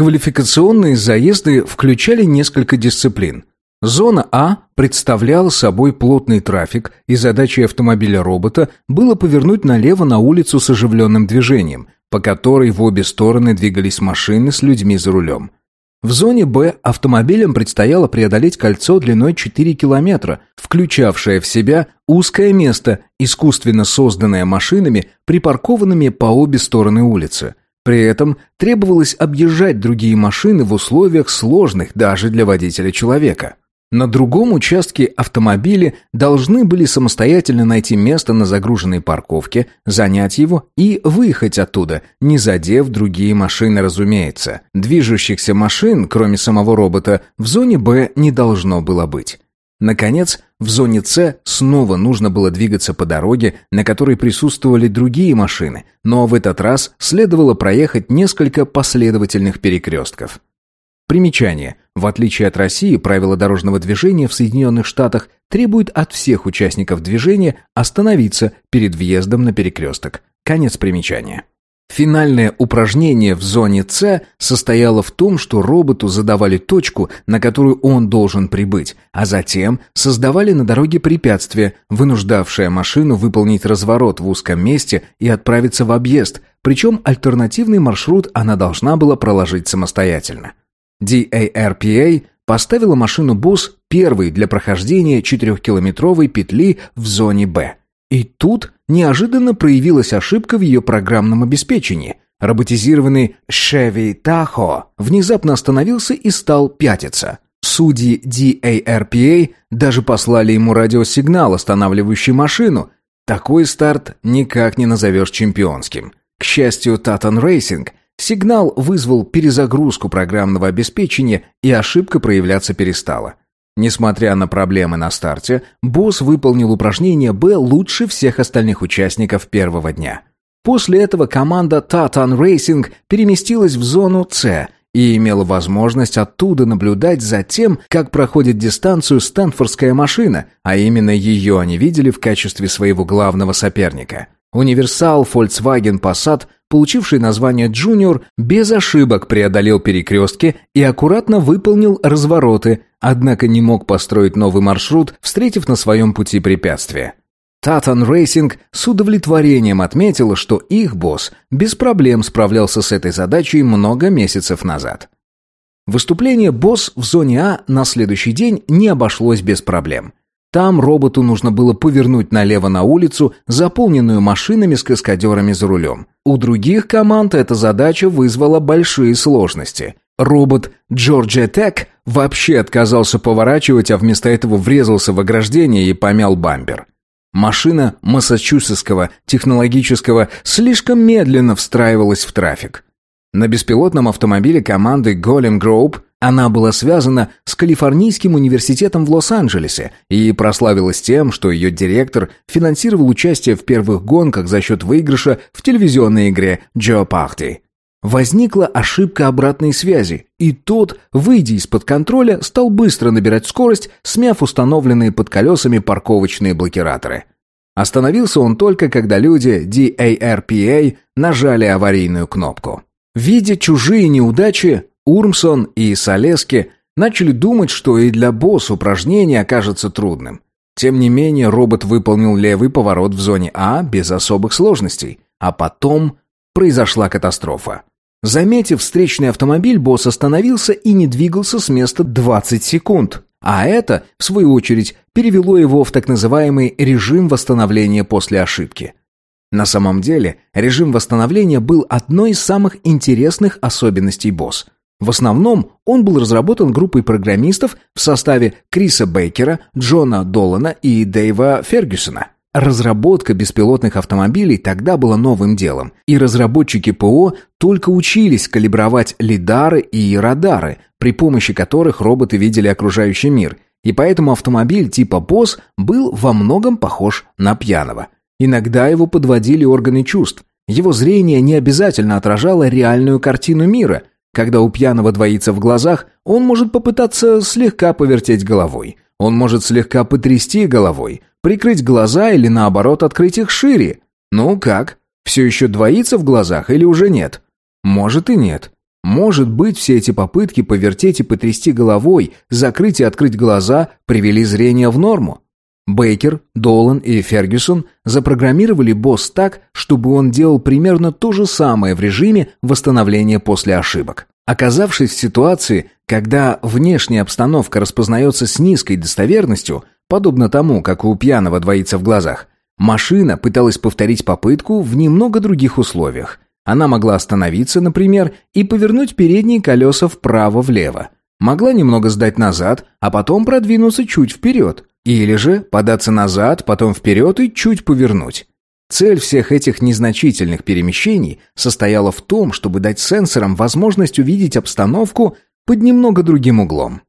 Квалификационные заезды включали несколько дисциплин. Зона А представляла собой плотный трафик, и задачей автомобиля-робота было повернуть налево на улицу с оживленным движением, по которой в обе стороны двигались машины с людьми за рулем. В зоне Б автомобилям предстояло преодолеть кольцо длиной 4 километра, включавшее в себя узкое место, искусственно созданное машинами, припаркованными по обе стороны улицы. При этом требовалось объезжать другие машины в условиях сложных даже для водителя человека. На другом участке автомобили должны были самостоятельно найти место на загруженной парковке, занять его и выехать оттуда, не задев другие машины, разумеется. Движущихся машин, кроме самого робота, в зоне «Б» не должно было быть. Наконец, в зоне С снова нужно было двигаться по дороге, на которой присутствовали другие машины, но в этот раз следовало проехать несколько последовательных перекрестков. Примечание. В отличие от России, правила дорожного движения в Соединенных Штатах требуют от всех участников движения остановиться перед въездом на перекресток. Конец примечания. Финальное упражнение в зоне С состояло в том, что роботу задавали точку, на которую он должен прибыть, а затем создавали на дороге препятствие, вынуждавшее машину выполнить разворот в узком месте и отправиться в объезд, причем альтернативный маршрут она должна была проложить самостоятельно. DARPA поставила машину БУС первой для прохождения четырехкилометровой петли в зоне Б. И тут неожиданно проявилась ошибка в ее программном обеспечении. Роботизированный Chevy Tahoe внезапно остановился и стал пятиться. Судьи DARPA даже послали ему радиосигнал, останавливающий машину. Такой старт никак не назовешь чемпионским. К счастью, Татан Racing Сигнал вызвал перезагрузку программного обеспечения, и ошибка проявляться перестала. Несмотря на проблемы на старте, босс выполнил упражнение «Б» лучше всех остальных участников первого дня. После этого команда Titan Racing переместилась в зону «С» и имела возможность оттуда наблюдать за тем, как проходит дистанцию Стэнфордская машина, а именно ее они видели в качестве своего главного соперника. Универсал Volkswagen Passat получивший название «Junior», без ошибок преодолел перекрестки и аккуратно выполнил развороты, однако не мог построить новый маршрут, встретив на своем пути препятствия. Tartan Racing с удовлетворением отметила, что их босс без проблем справлялся с этой задачей много месяцев назад. Выступление босс в зоне А на следующий день не обошлось без проблем. Там роботу нужно было повернуть налево на улицу, заполненную машинами с каскадерами за рулем. У других команд эта задача вызвала большие сложности. Робот Georgia Tech вообще отказался поворачивать, а вместо этого врезался в ограждение и помял бампер. Машина массачусетского технологического слишком медленно встраивалась в трафик. На беспилотном автомобиле команды Golem Group она была связана с Калифорнийским университетом в Лос-Анджелесе и прославилась тем, что ее директор финансировал участие в первых гонках за счет выигрыша в телевизионной игре «Джо Пахти». Возникла ошибка обратной связи, и тот, выйдя из-под контроля, стал быстро набирать скорость, смяв установленные под колесами парковочные блокираторы. Остановился он только, когда люди DARPA нажали аварийную кнопку. Видя чужие неудачи, Урмсон и Солески начали думать, что и для босс упражнение окажется трудным. Тем не менее, робот выполнил левый поворот в зоне А без особых сложностей. А потом произошла катастрофа. Заметив встречный автомобиль, босс остановился и не двигался с места 20 секунд. А это, в свою очередь, перевело его в так называемый режим восстановления после ошибки. На самом деле, режим восстановления был одной из самых интересных особенностей БОС. В основном он был разработан группой программистов в составе Криса Бейкера, Джона Долана и Дэйва Фергюсона. Разработка беспилотных автомобилей тогда была новым делом, и разработчики ПО только учились калибровать лидары и радары, при помощи которых роботы видели окружающий мир, и поэтому автомобиль типа БОС был во многом похож на пьяного – Иногда его подводили органы чувств. Его зрение не обязательно отражало реальную картину мира. Когда у пьяного двоится в глазах, он может попытаться слегка повертеть головой. Он может слегка потрясти головой, прикрыть глаза или наоборот открыть их шире. Ну как? Все еще двоится в глазах или уже нет? Может и нет. Может быть, все эти попытки повертеть и потрясти головой, закрыть и открыть глаза привели зрение в норму? Бейкер, Долан и Фергюсон запрограммировали босс так, чтобы он делал примерно то же самое в режиме восстановления после ошибок. Оказавшись в ситуации, когда внешняя обстановка распознается с низкой достоверностью, подобно тому, как у пьяного двоится в глазах, машина пыталась повторить попытку в немного других условиях. Она могла остановиться, например, и повернуть передние колеса вправо-влево. Могла немного сдать назад, а потом продвинуться чуть вперед. Или же податься назад, потом вперед и чуть повернуть. Цель всех этих незначительных перемещений состояла в том, чтобы дать сенсорам возможность увидеть обстановку под немного другим углом.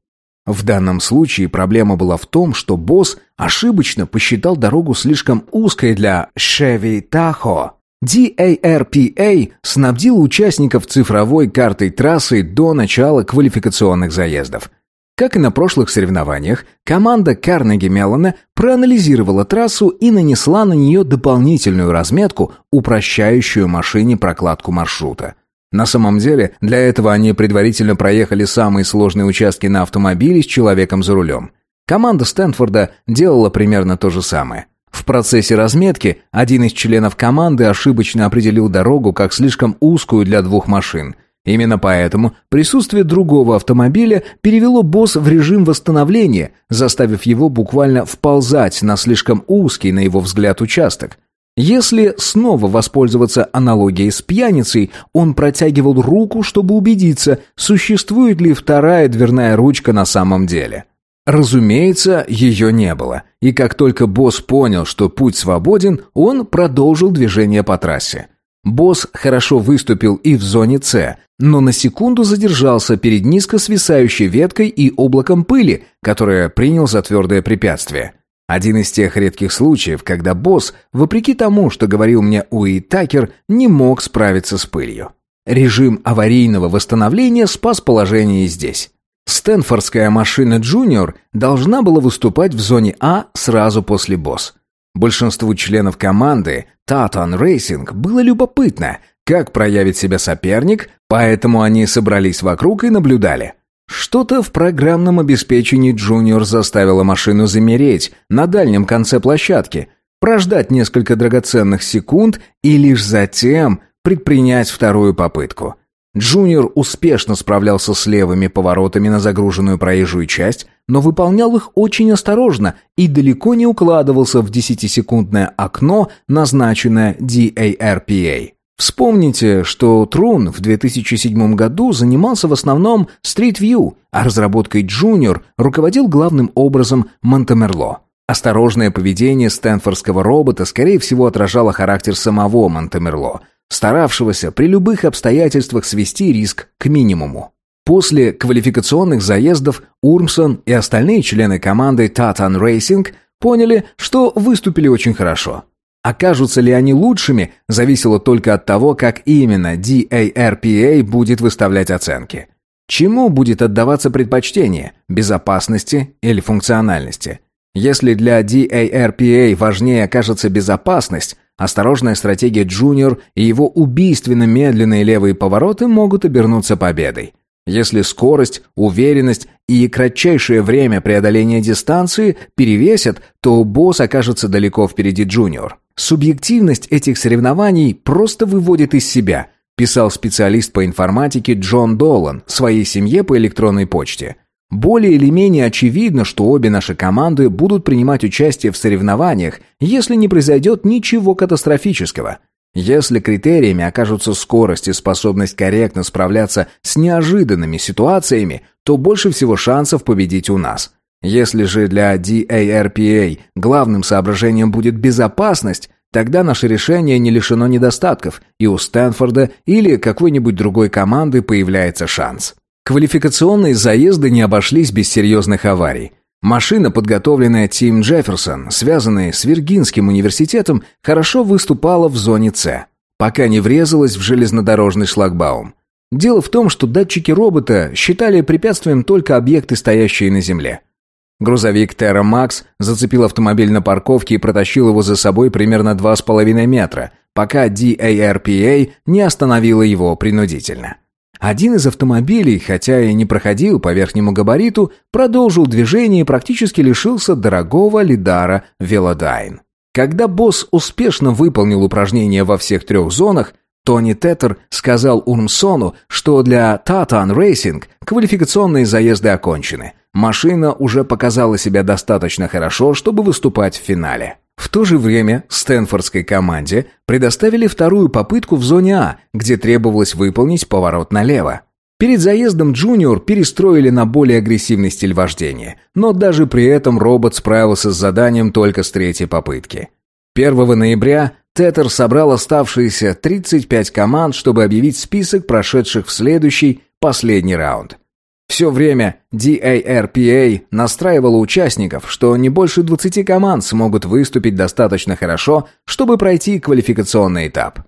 В данном случае проблема была в том, что босс ошибочно посчитал дорогу слишком узкой для Chevy Tahoe. DARPA снабдила участников цифровой картой трассы до начала квалификационных заездов – как и на прошлых соревнованиях, команда Карнеги Меллона проанализировала трассу и нанесла на нее дополнительную разметку, упрощающую машине прокладку маршрута. На самом деле, для этого они предварительно проехали самые сложные участки на автомобиле с человеком за рулем. Команда Стэнфорда делала примерно то же самое. В процессе разметки один из членов команды ошибочно определил дорогу как слишком узкую для двух машин – Именно поэтому присутствие другого автомобиля перевело босс в режим восстановления, заставив его буквально вползать на слишком узкий, на его взгляд, участок. Если снова воспользоваться аналогией с пьяницей, он протягивал руку, чтобы убедиться, существует ли вторая дверная ручка на самом деле. Разумеется, ее не было, и как только босс понял, что путь свободен, он продолжил движение по трассе. Босс хорошо выступил и в зоне С, но на секунду задержался перед низко свисающей веткой и облаком пыли, которое принял за твердое препятствие. Один из тех редких случаев, когда босс, вопреки тому, что говорил мне Уи Такер, не мог справиться с пылью. Режим аварийного восстановления спас положение здесь. Стэнфордская машина «Джуниор» должна была выступать в зоне А сразу после босс. Большинству членов команды Татан Racing было любопытно, как проявит себя соперник, поэтому они собрались вокруг и наблюдали. Что-то в программном обеспечении Junior заставило машину замереть на дальнем конце площадки, прождать несколько драгоценных секунд и лишь затем предпринять вторую попытку – Junior успешно справлялся с левыми поворотами на загруженную проезжую часть, но выполнял их очень осторожно и далеко не укладывался в десятисекундное окно, назначенное DARPA. Вспомните, что Трун в 2007 году занимался в основном Street View, а разработкой Junior руководил главным образом Монтемерло. Осторожное поведение стэнфордского робота скорее всего отражало характер самого Монтемерло – старавшегося при любых обстоятельствах свести риск к минимуму. После квалификационных заездов Урмсон и остальные члены команды Tatan Racing поняли, что выступили очень хорошо. Окажутся ли они лучшими, зависело только от того, как именно DARPA будет выставлять оценки. Чему будет отдаваться предпочтение – безопасности или функциональности? Если для DARPA важнее окажется безопасность, Осторожная стратегия Junior и его убийственно медленные левые повороты могут обернуться победой. Если скорость, уверенность и кратчайшее время преодоления дистанции перевесят, то босс окажется далеко впереди Junior. Субъективность этих соревнований просто выводит из себя, писал специалист по информатике Джон Долан своей семье по электронной почте. Более или менее очевидно, что обе наши команды будут принимать участие в соревнованиях, если не произойдет ничего катастрофического. Если критериями окажутся скорость и способность корректно справляться с неожиданными ситуациями, то больше всего шансов победить у нас. Если же для DARPA главным соображением будет безопасность, тогда наше решение не лишено недостатков, и у Стэнфорда или какой-нибудь другой команды появляется шанс. Квалификационные заезды не обошлись без серьезных аварий. Машина, подготовленная Тим Джефферсон, связанная с Виргинским университетом, хорошо выступала в зоне С, пока не врезалась в железнодорожный шлагбаум. Дело в том, что датчики робота считали препятствием только объекты, стоящие на земле. Грузовик Terra Max зацепил автомобиль на парковке и протащил его за собой примерно 2,5 метра, пока DARPA не остановила его принудительно. Один из автомобилей, хотя и не проходил по верхнему габариту, продолжил движение и практически лишился дорогого лидара Velodyne. Когда босс успешно выполнил упражнение во всех трех зонах, Тони Теттер сказал Урмсону, что для Tartan Racing квалификационные заезды окончены. Машина уже показала себя достаточно хорошо, чтобы выступать в финале. В то же время Стэнфордской команде предоставили вторую попытку в зоне А, где требовалось выполнить поворот налево. Перед заездом Джуниор перестроили на более агрессивный стиль вождения, но даже при этом робот справился с заданием только с третьей попытки. 1 ноября Тетер собрал оставшиеся 35 команд, чтобы объявить список прошедших в следующий, последний раунд. Все время DARPA настраивала участников, что не больше 20 команд смогут выступить достаточно хорошо, чтобы пройти квалификационный этап.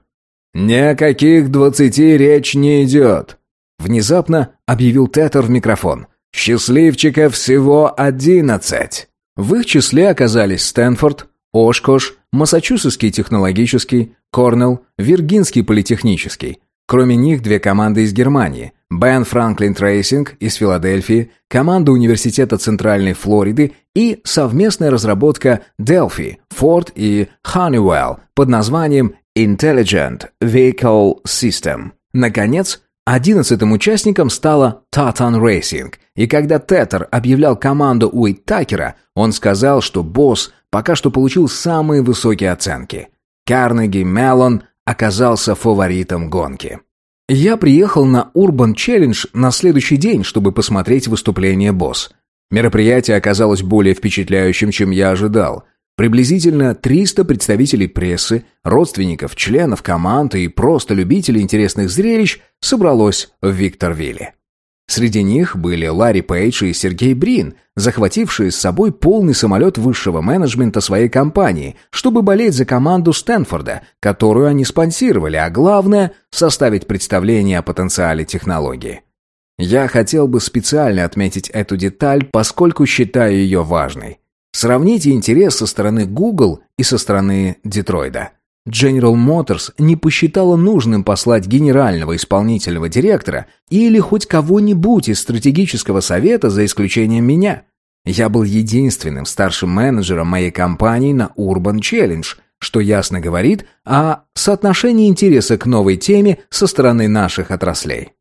«Ни о каких 20 речь не идет», — внезапно объявил Тетер в микрофон. «Счастливчиков всего 11». В их числе оказались Стэнфорд, Ошкош, Массачусетский технологический, Корнелл, Виргинский политехнический. Кроме них две команды из Германии. Ben Franklin Racing из Филадельфии, команда Университета Центральной Флориды и совместная разработка Delphi, Ford и Honeywell под названием Intelligent Vehicle System. Наконец, одиннадцатым участником стала Tartan Racing, и когда Теттер объявлял команду Уиттакера, он сказал, что босс пока что получил самые высокие оценки. Карнеги Меллон оказался фаворитом гонки. Я приехал на Urban Challenge на следующий день, чтобы посмотреть выступление босс. Мероприятие оказалось более впечатляющим, чем я ожидал. Приблизительно 300 представителей прессы, родственников, членов команды и просто любителей интересных зрелищ собралось в Викторвилле. Среди них были Ларри Пейдж и Сергей Брин, захватившие с собой полный самолет высшего менеджмента своей компании, чтобы болеть за команду Стэнфорда, которую они спонсировали, а главное – составить представление о потенциале технологии. Я хотел бы специально отметить эту деталь, поскольку считаю ее важной. Сравните интерес со стороны Google и со стороны Детройда. General Motors не посчитала нужным послать генерального исполнительного директора или хоть кого-нибудь из стратегического совета за исключением меня. Я был единственным старшим менеджером моей компании на Urban Challenge, что ясно говорит о соотношении интереса к новой теме со стороны наших отраслей.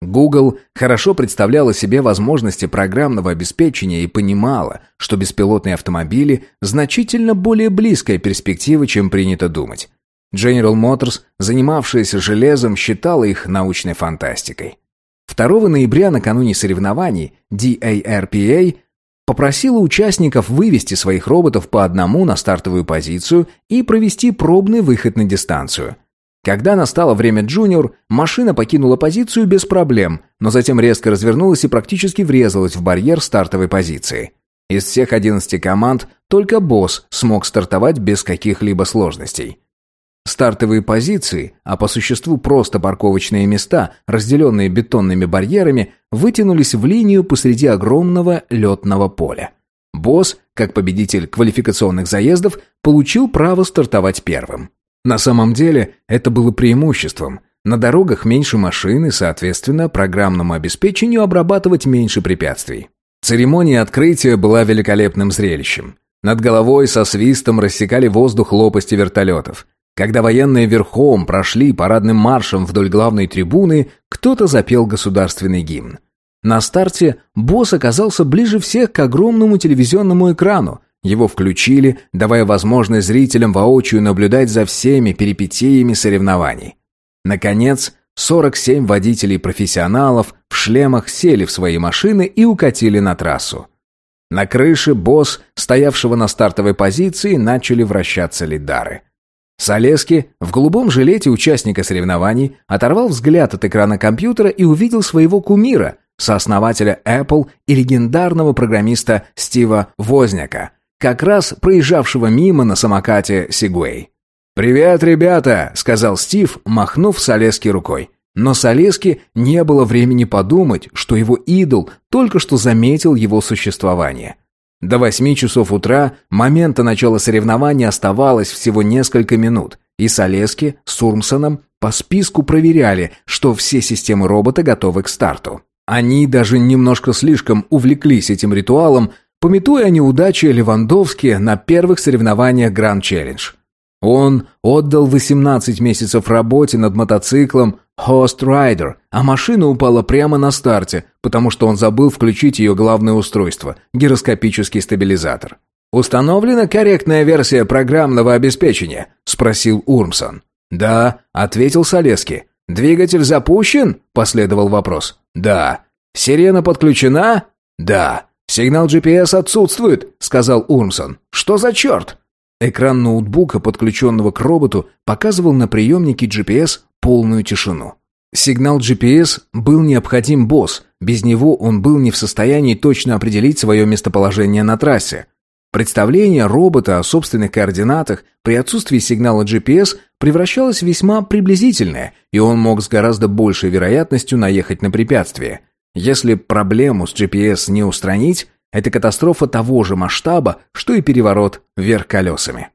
Google хорошо представляла себе возможности программного обеспечения и понимала, что беспилотные автомобили значительно более близкая перспектива, чем принято думать. General Motors, занимавшаяся железом, считала их научной фантастикой. 2 ноября, накануне соревнований, DARPA попросила участников вывести своих роботов по одному на стартовую позицию и провести пробный выход на дистанцию – когда настало время Джуниор, машина покинула позицию без проблем, но затем резко развернулась и практически врезалась в барьер стартовой позиции. Из всех 11 команд только босс смог стартовать без каких-либо сложностей. Стартовые позиции, а по существу просто парковочные места, разделенные бетонными барьерами, вытянулись в линию посреди огромного летного поля. Босс, как победитель квалификационных заездов, получил право стартовать первым. На самом деле это было преимуществом. На дорогах меньше машин и, соответственно, программному обеспечению обрабатывать меньше препятствий. Церемония открытия была великолепным зрелищем. Над головой со свистом рассекали воздух лопасти вертолетов. Когда военные верхом прошли парадным маршем вдоль главной трибуны, кто-то запел государственный гимн. На старте босс оказался ближе всех к огромному телевизионному экрану, его включили, давая возможность зрителям воочию наблюдать за всеми перипетиями соревнований. Наконец, 47 водителей-профессионалов в шлемах сели в свои машины и укатили на трассу. На крыше босс, стоявшего на стартовой позиции, начали вращаться лидары. Салески в голубом жилете участника соревнований оторвал взгляд от экрана компьютера и увидел своего кумира, сооснователя Apple и легендарного программиста Стива Возняка, как раз проезжавшего мимо на самокате Сигуэй. «Привет, ребята!» — сказал Стив, махнув Солески рукой. Но Солески не было времени подумать, что его идол только что заметил его существование. До восьми часов утра, момента начала соревнования, оставалось всего несколько минут, и Солески с Урмсоном по списку проверяли, что все системы робота готовы к старту. Они даже немножко слишком увлеклись этим ритуалом, пометуя о неудаче Левандовски на первых соревнованиях Гранд Челлендж. Он отдал 18 месяцев работе над мотоциклом Host Rider, а машина упала прямо на старте, потому что он забыл включить ее главное устройство – гироскопический стабилизатор. «Установлена корректная версия программного обеспечения?» – спросил Урмсон. «Да», – ответил Солески. «Двигатель запущен?» – последовал вопрос. «Да». «Сирена подключена?» «Да». «Сигнал GPS отсутствует», – сказал Урмсон. «Что за черт?» Экран ноутбука, подключенного к роботу, показывал на приемнике GPS полную тишину. Сигнал GPS был необходим босс, без него он был не в состоянии точно определить свое местоположение на трассе. Представление робота о собственных координатах при отсутствии сигнала GPS превращалось в весьма приблизительное, и он мог с гораздо большей вероятностью наехать на препятствие. Если проблему с GPS не устранить, это катастрофа того же масштаба, что и переворот вверх колесами.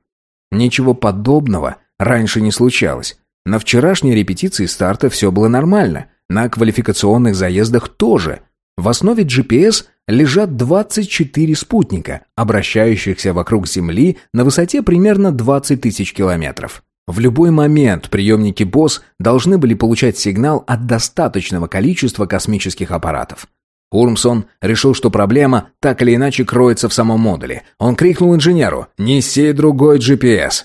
Ничего подобного раньше не случалось. На вчерашней репетиции старта все было нормально, на квалификационных заездах тоже. В основе GPS лежат 24 спутника, обращающихся вокруг Земли на высоте примерно 20 тысяч километров. В любой момент приемники БОС должны были получать сигнал от достаточного количества космических аппаратов. Урмсон решил, что проблема так или иначе кроется в самом модуле. Он крикнул инженеру «Неси другой GPS!».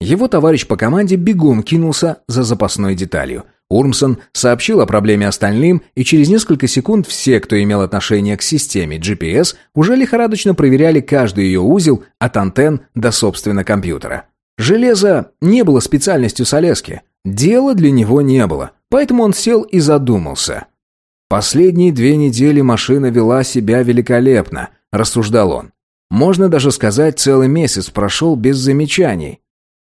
Его товарищ по команде бегом кинулся за запасной деталью. Урмсон сообщил о проблеме остальным, и через несколько секунд все, кто имел отношение к системе GPS, уже лихорадочно проверяли каждый ее узел от антенн до собственно компьютера. Железо не было специальностью Солески. Дела для него не было, поэтому он сел и задумался – Последние две недели машина вела себя великолепно, рассуждал он. Можно даже сказать, целый месяц прошел без замечаний.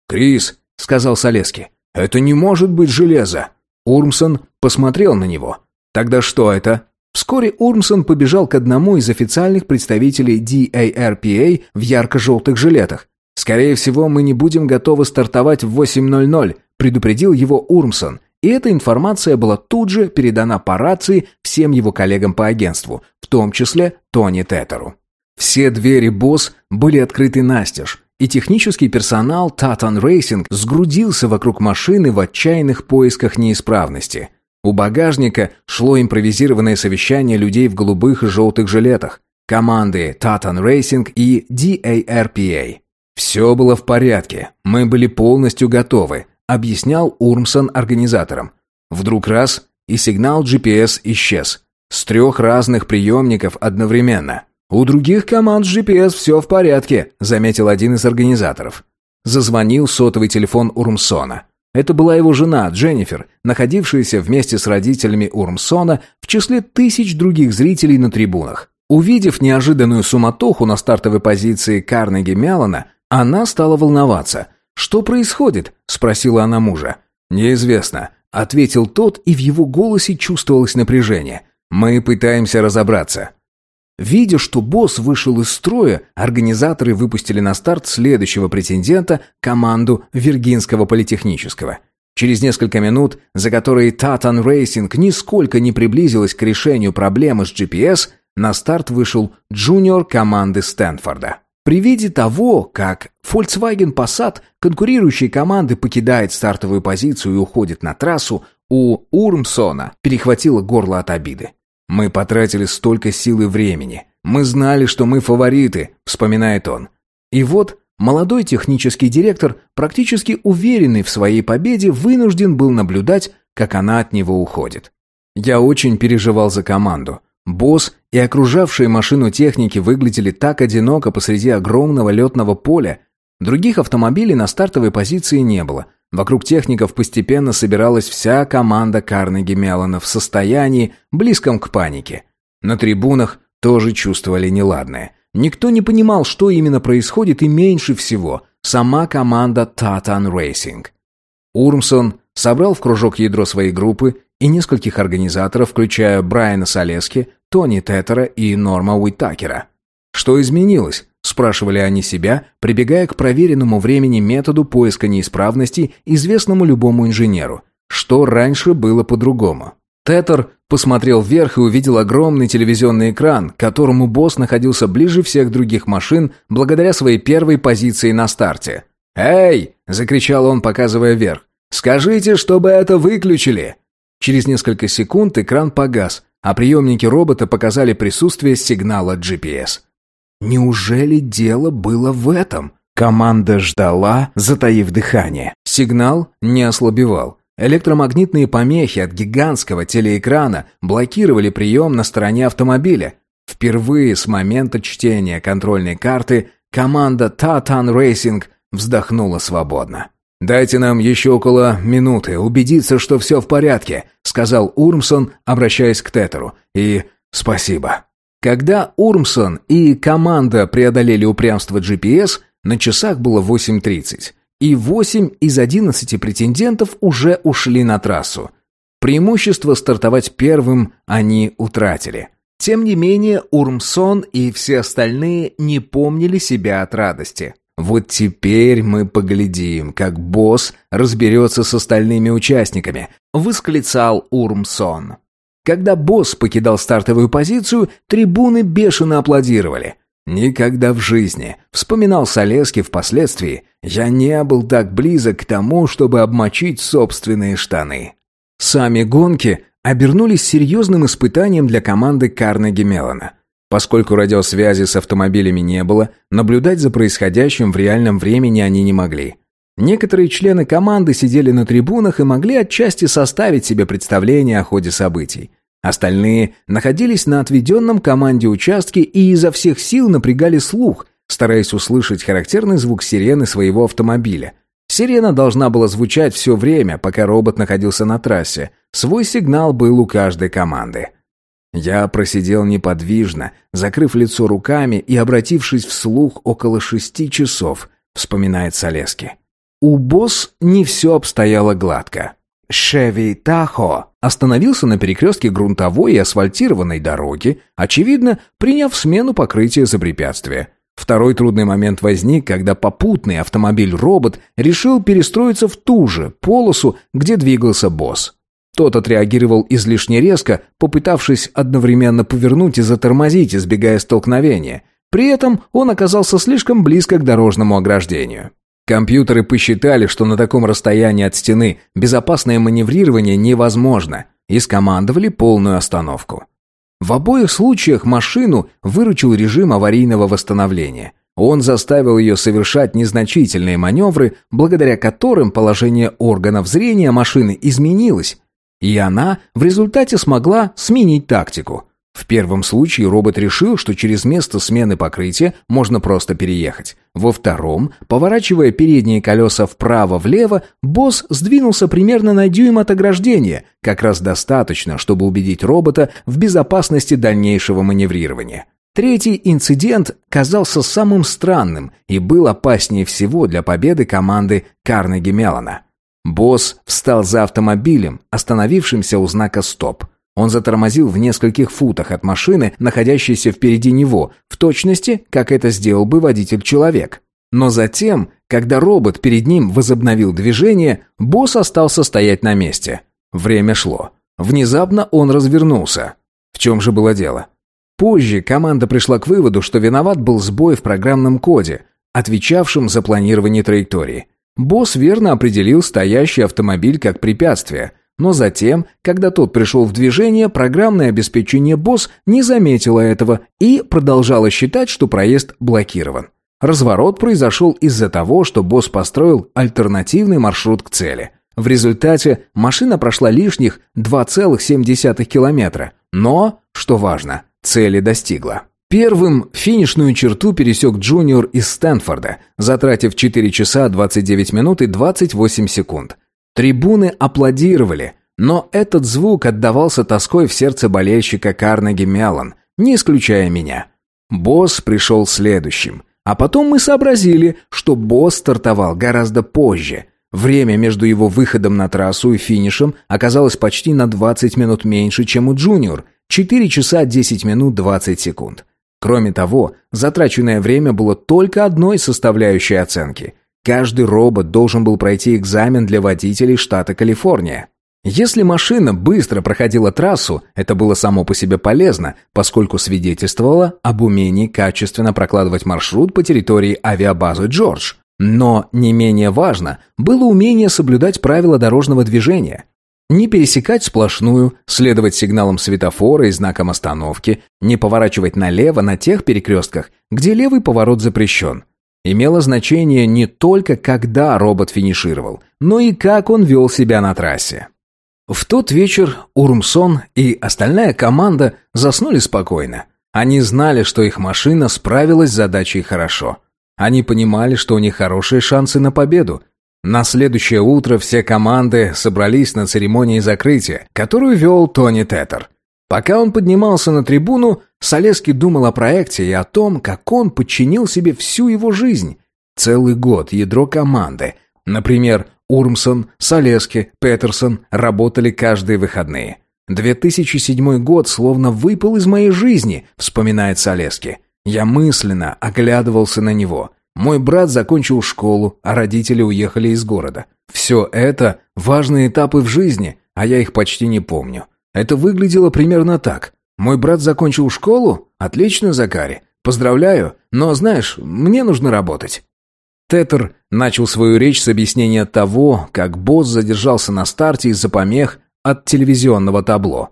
«Крис», — сказал Солески, — «это не может быть железо». Урмсон посмотрел на него. «Тогда что это?» Вскоре Урмсон побежал к одному из официальных представителей DARPA в ярко-желтых жилетах. «Скорее всего, мы не будем готовы стартовать в 8.00», предупредил его Урмсон и эта информация была тут же передана по рации всем его коллегам по агентству, в том числе Тони Тетеру. Все двери БОС были открыты настежь, и технический персонал Татан Racing сгрудился вокруг машины в отчаянных поисках неисправности. У багажника шло импровизированное совещание людей в голубых и желтых жилетах, команды Татан Racing и DARPA. Все было в порядке, мы были полностью готовы, объяснял Урмсон организаторам. Вдруг раз, и сигнал GPS исчез. С трех разных приемников одновременно. «У других команд GPS все в порядке», заметил один из организаторов. Зазвонил сотовый телефон Урмсона. Это была его жена, Дженнифер, находившаяся вместе с родителями Урмсона в числе тысяч других зрителей на трибунах. Увидев неожиданную суматоху на стартовой позиции Карнеги Меллона, она стала волноваться – «Что происходит?» – спросила она мужа. «Неизвестно», – ответил тот, и в его голосе чувствовалось напряжение. «Мы пытаемся разобраться». Видя, что босс вышел из строя, организаторы выпустили на старт следующего претендента команду Виргинского политехнического. Через несколько минут, за которые Tartan Racing нисколько не приблизилась к решению проблемы с GPS, на старт вышел Junior команды Стэнфорда. При виде того, как Volkswagen Passat конкурирующей команды покидает стартовую позицию и уходит на трассу, у Урмсона перехватило горло от обиды. «Мы потратили столько сил и времени. Мы знали, что мы фавориты», — вспоминает он. И вот молодой технический директор, практически уверенный в своей победе, вынужден был наблюдать, как она от него уходит. Я очень переживал за команду. Босс и окружавшие машину техники выглядели так одиноко посреди огромного летного поля. Других автомобилей на стартовой позиции не было. Вокруг техников постепенно собиралась вся команда Карнеги Меллона в состоянии, близком к панике. На трибунах тоже чувствовали неладное. Никто не понимал, что именно происходит, и меньше всего сама команда Татан Racing. Урмсон собрал в кружок ядро своей группы и нескольких организаторов, включая Брайана Солески, Тони Теттера и Норма Уитакера. «Что изменилось?» – спрашивали они себя, прибегая к проверенному времени методу поиска неисправностей, известному любому инженеру. что раньше было по-другому. Тетер посмотрел вверх и увидел огромный телевизионный экран, которому босс находился ближе всех других машин благодаря своей первой позиции на старте. «Эй!» – закричал он, показывая вверх. «Скажите, чтобы это выключили!» Через несколько секунд экран погас, а приемники робота показали присутствие сигнала GPS. Неужели дело было в этом? Команда ждала, затаив дыхание. Сигнал не ослабевал. Электромагнитные помехи от гигантского телеэкрана блокировали прием на стороне автомобиля. Впервые с момента чтения контрольной карты команда Titan Racing вздохнула свободно. «Дайте нам еще около минуты убедиться, что все в порядке», сказал Урмсон, обращаясь к Тетеру. «И спасибо». Когда Урмсон и команда преодолели упрямство GPS, на часах было 8.30, и 8 из 11 претендентов уже ушли на трассу. Преимущество стартовать первым они утратили. Тем не менее, Урмсон и все остальные не помнили себя от радости. Вот теперь мы поглядим, как босс разберется с остальными участниками, восклицал Урмсон. Когда босс покидал стартовую позицию, трибуны бешено аплодировали. Никогда в жизни, вспоминал Солески впоследствии, я не был так близок к тому, чтобы обмочить собственные штаны. Сами гонки обернулись серьезным испытанием для команды Карнеги Меллона. Поскольку радиосвязи с автомобилями не было, наблюдать за происходящим в реальном времени они не могли. Некоторые члены команды сидели на трибунах и могли отчасти составить себе представление о ходе событий. Остальные находились на отведенном команде участке и изо всех сил напрягали слух, стараясь услышать характерный звук сирены своего автомобиля. Сирена должна была звучать все время, пока робот находился на трассе. Свой сигнал был у каждой команды. Я просидел неподвижно, закрыв лицо руками и обратившись вслух около шести часов, вспоминает Солески. У босс не все обстояло гладко. Шеви Тахо остановился на перекрестке грунтовой и асфальтированной дороги, очевидно, приняв смену покрытия за препятствие. Второй трудный момент возник, когда попутный автомобиль-робот решил перестроиться в ту же полосу, где двигался босс. Тот отреагировал излишне резко, попытавшись одновременно повернуть и затормозить, избегая столкновения. При этом он оказался слишком близко к дорожному ограждению. Компьютеры посчитали, что на таком расстоянии от стены безопасное маневрирование невозможно, и скомандовали полную остановку. В обоих случаях машину выручил режим аварийного восстановления. Он заставил ее совершать незначительные маневры, благодаря которым положение органов зрения машины изменилось, и она в результате смогла сменить тактику. В первом случае робот решил, что через место смены покрытия можно просто переехать. Во втором, поворачивая передние колеса вправо-влево, босс сдвинулся примерно на дюйм от ограждения, как раз достаточно, чтобы убедить робота в безопасности дальнейшего маневрирования. Третий инцидент казался самым странным и был опаснее всего для победы команды Карнеги Меллона. Босс встал за автомобилем, остановившимся у знака «Стоп». Он затормозил в нескольких футах от машины, находящейся впереди него, в точности, как это сделал бы водитель-человек. Но затем, когда робот перед ним возобновил движение, босс остался стоять на месте. Время шло. Внезапно он развернулся. В чем же было дело? Позже команда пришла к выводу, что виноват был сбой в программном коде, отвечавшем за планирование траектории. Босс верно определил стоящий автомобиль как препятствие, но затем, когда тот пришел в движение, программное обеспечение босс не заметило этого и продолжало считать, что проезд блокирован. Разворот произошел из-за того, что босс построил альтернативный маршрут к цели. В результате машина прошла лишних 2,7 километра, но, что важно, цели достигла. Первым финишную черту пересек Junior из Стэнфорда, затратив 4 часа 29 минут и 28 секунд. Трибуны аплодировали, но этот звук отдавался тоской в сердце болельщика Карнеги Меллон, не исключая меня. Босс пришел следующим. А потом мы сообразили, что босс стартовал гораздо позже. Время между его выходом на трассу и финишем оказалось почти на 20 минут меньше, чем у Junior – 4 часа 10 минут 20 секунд. Кроме того, затраченное время было только одной составляющей оценки. Каждый робот должен был пройти экзамен для водителей штата Калифорния. Если машина быстро проходила трассу, это было само по себе полезно, поскольку свидетельствовало об умении качественно прокладывать маршрут по территории авиабазы «Джордж». Но не менее важно было умение соблюдать правила дорожного движения. Не пересекать сплошную, следовать сигналам светофора и знакам остановки, не поворачивать налево на тех перекрестках, где левый поворот запрещен. Имело значение не только когда робот финишировал, но и как он вел себя на трассе. В тот вечер Урмсон и остальная команда заснули спокойно. Они знали, что их машина справилась с задачей хорошо. Они понимали, что у них хорошие шансы на победу. На следующее утро все команды собрались на церемонии закрытия, которую вел Тони Теттер. Пока он поднимался на трибуну, Солеский думал о проекте и о том, как он подчинил себе всю его жизнь. Целый год ядро команды. Например, Урмсон, Солески, Петерсон работали каждые выходные. 2007 год словно выпал из моей жизни, вспоминает Солески. Я мысленно оглядывался на него. Мой брат закончил школу, а родители уехали из города. Все это важные этапы в жизни, а я их почти не помню. Это выглядело примерно так. Мой брат закончил школу? Отлично, Закари. Поздравляю, но знаешь, мне нужно работать. Тетер начал свою речь с объяснения того, как босс задержался на старте из-за помех от телевизионного табло.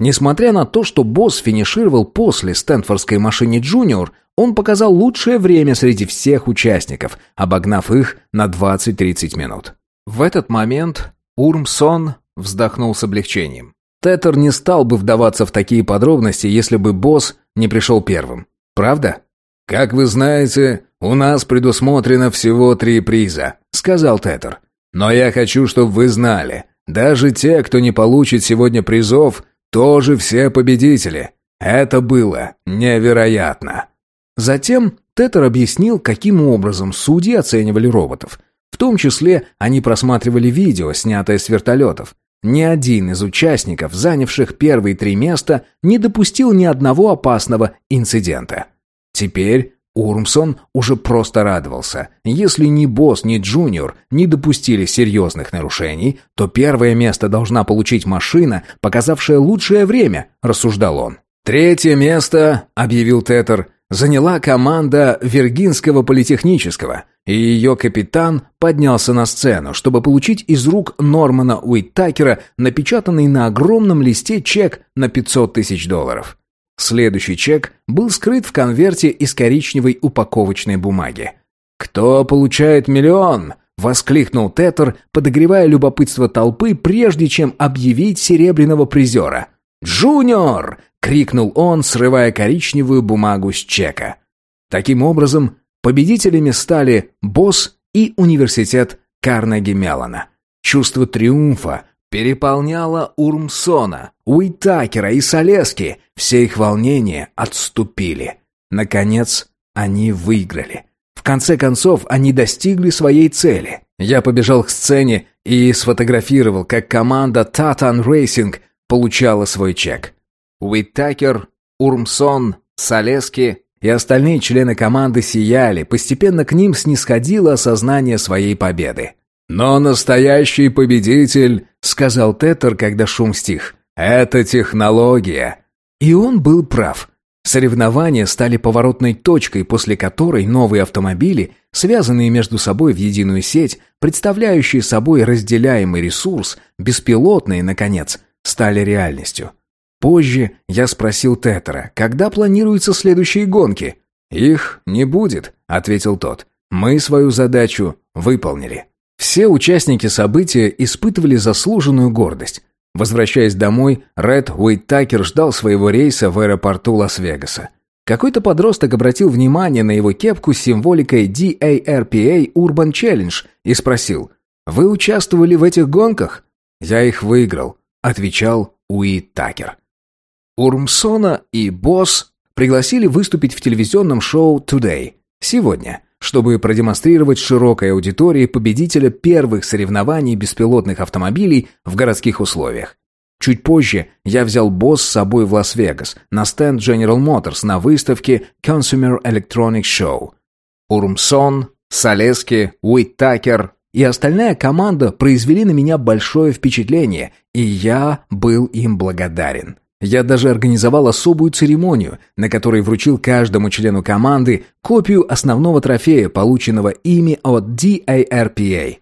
Несмотря на то, что босс финишировал после Стэнфордской машине Джуниор, он показал лучшее время среди всех участников, обогнав их на 20-30 минут. В этот момент Урмсон вздохнул с облегчением. Тетер не стал бы вдаваться в такие подробности, если бы босс не пришел первым. Правда? «Как вы знаете, у нас предусмотрено всего три приза», — сказал Тетер. «Но я хочу, чтобы вы знали, даже те, кто не получит сегодня призов, тоже все победители. Это было невероятно». Затем Тетер объяснил, каким образом судьи оценивали роботов. В том числе они просматривали видео, снятое с вертолетов. Ни один из участников, занявших первые три места, не допустил ни одного опасного инцидента. Теперь Урмсон уже просто радовался. Если ни босс, ни джуниор не допустили серьезных нарушений, то первое место должна получить машина, показавшая лучшее время, рассуждал он. «Третье место», — объявил Тетер, — заняла команда Виргинского политехнического, и ее капитан поднялся на сцену, чтобы получить из рук Нормана Уиттакера напечатанный на огромном листе чек на 500 тысяч долларов. Следующий чек был скрыт в конверте из коричневой упаковочной бумаги. «Кто получает миллион?» — воскликнул Тетер, подогревая любопытство толпы, прежде чем объявить серебряного призера. «Джуниор!» — крикнул он, срывая коричневую бумагу с чека. Таким образом, победителями стали Босс и университет Карнеги Меллона. Чувство триумфа переполняло Урмсона, Уитакера и Солески. Все их волнения отступили. Наконец, они выиграли. В конце концов, они достигли своей цели. Я побежал к сцене и сфотографировал, как команда Тартан Рейсинг получала свой чек. Уитакер, Урмсон, Солески и остальные члены команды сияли, постепенно к ним снисходило осознание своей победы. «Но настоящий победитель», — сказал Теттер, когда шум стих, — «это технология». И он был прав. Соревнования стали поворотной точкой, после которой новые автомобили, связанные между собой в единую сеть, представляющие собой разделяемый ресурс, беспилотные, наконец, стали реальностью. Позже я спросил Теттера, когда планируются следующие гонки. «Их не будет», — ответил тот. «Мы свою задачу выполнили». Все участники события испытывали заслуженную гордость. Возвращаясь домой, Ред Уиттакер ждал своего рейса в аэропорту Лас-Вегаса. Какой-то подросток обратил внимание на его кепку с символикой DARPA Urban Challenge и спросил, «Вы участвовали в этих гонках?» «Я их выиграл», — отвечал Уиттакер. Урмсона и Босс пригласили выступить в телевизионном шоу «Today» сегодня – чтобы продемонстрировать широкой аудитории победителя первых соревнований беспилотных автомобилей в городских условиях. Чуть позже я взял босс с собой в Лас-Вегас на стенд General Motors на выставке Consumer Electronics Show. Урмсон, Солески, Уиттакер, и остальная команда произвели на меня большое впечатление, и я был им благодарен. Я даже организовал особую церемонию, на которой вручил каждому члену команды копию основного трофея, полученного ими от DARPA.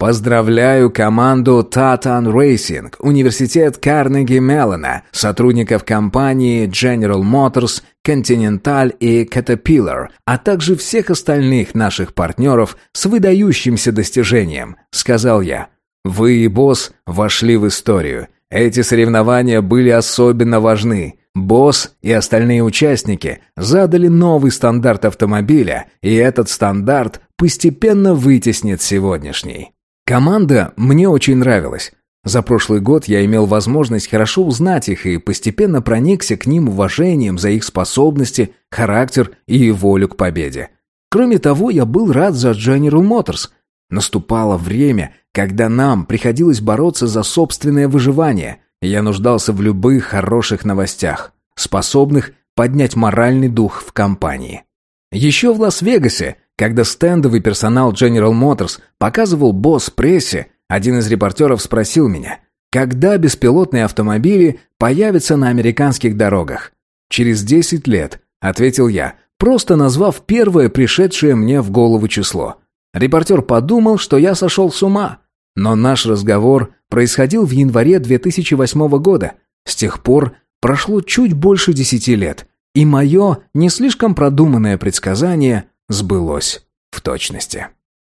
Поздравляю команду Titan Racing, Университет Карнеги Меллона, сотрудников компании General Motors, Continental и Caterpillar, а также всех остальных наших партнеров с выдающимся достижением, сказал я. Вы и босс вошли в историю. Эти соревнования были особенно важны. Босс и остальные участники задали новый стандарт автомобиля, и этот стандарт постепенно вытеснит сегодняшний. Команда мне очень нравилась. За прошлый год я имел возможность хорошо узнать их и постепенно проникся к ним уважением за их способности, характер и волю к победе. Кроме того, я был рад за General Motors. Наступало время, когда нам приходилось бороться за собственное выживание. Я нуждался в любых хороших новостях, способных поднять моральный дух в компании. Еще в Лас-Вегасе когда стендовый персонал General Motors показывал босс прессе, один из репортеров спросил меня, когда беспилотные автомобили появятся на американских дорогах. «Через 10 лет», — ответил я, просто назвав первое пришедшее мне в голову число. Репортер подумал, что я сошел с ума. Но наш разговор происходил в январе 2008 года. С тех пор прошло чуть больше десяти лет, и мое не слишком продуманное предсказание сбылось в точности.